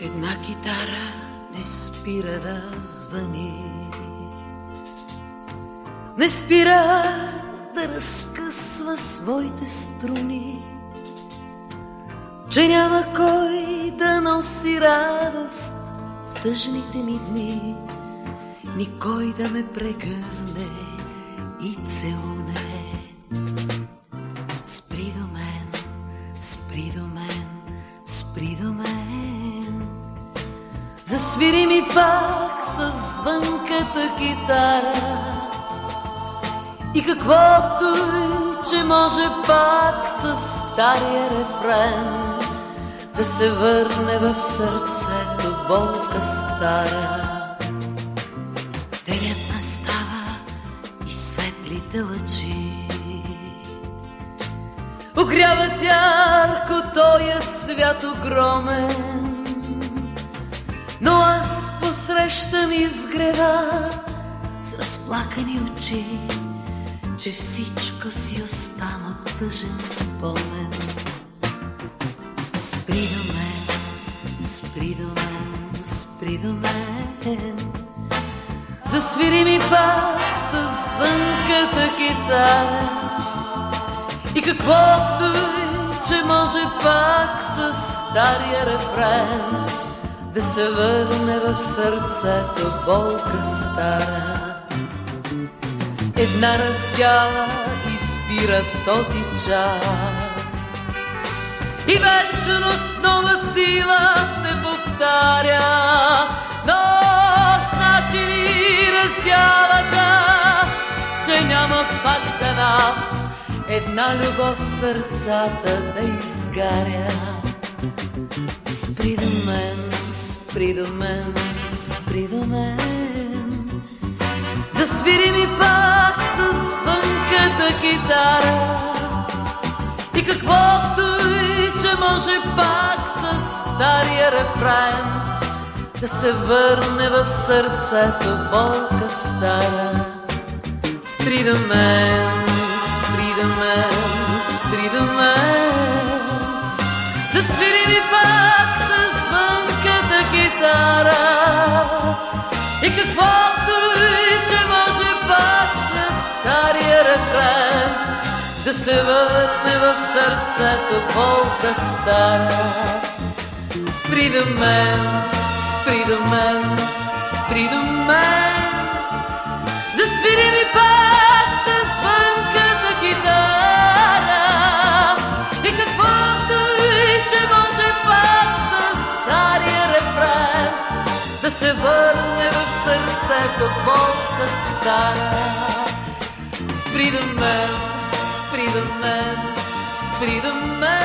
Една китара не спира да звъни. Не спира да разкъсва своите струни. Че няма кой да носи радост в тъжните ми дни. Никой да ме прегърне и целуне. Спри до мен, спри до мен, спри до мен. Засвири ми пак с звънката китара. И каквото и, че може пак с стария рефрен да се върне в сърцето болка стара. Денят настава и светлите лъчи огряват ярко тоя свят огромен. Изгрева с разплакани очи, че всичко си остана тъжен спомен. Спри до мен, спри до мен, спри до мен. Засвири ми пак с звънката китара. И каквото че може пак с стария рефрен да се върне в сърцето болка стара. Една раздяла избира този час и вечно с нова сила се повтаря. Но значи ли раздялата, че няма пак за нас една любов в сърцата да изгаря. Спри до мен, спри до мен, спри до мен. Засвири ми пак с звънката китара. И каквото и, че може пак с стария рефрен да се върне в сърцето болка стара. Спри до мен, спри до мен, спри до мен. Да се върне в сърцето болка стара. Спри до мен, спри до мен, спри до мен. Засвири ми пак с звънката китара. И каквото че може пак с стария рефрен да се върне в сърцето болка стара. Спри до мен, спри до мен, спри до мен.